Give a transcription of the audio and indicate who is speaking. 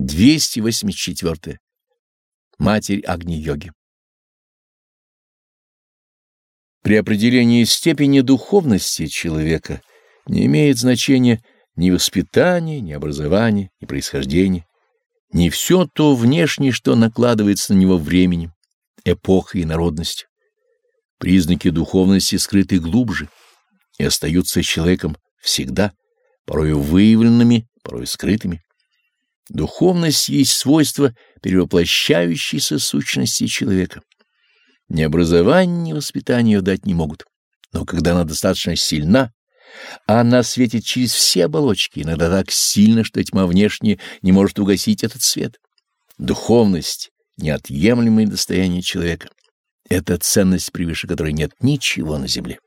Speaker 1: 284. Матерь Агни-йоги. При определении степени духовности человека не имеет значения ни воспитание, ни образование, ни происхождение, ни все то внешнее, что накладывается на него временем, эпохой и народностью. Признаки духовности скрыты глубже и остаются человеком всегда, порою выявленными, порой скрытыми. Духовность есть свойство перевоплощающейся сущности человека. Ни образование, ни воспитание ее дать не могут. Но когда она достаточно сильна, она светит через все оболочки, иногда так сильно, что тьма внешняя не может угасить этот свет. Духовность — неотъемлемое достояние человека. Это ценность, превыше которой нет ничего на земле.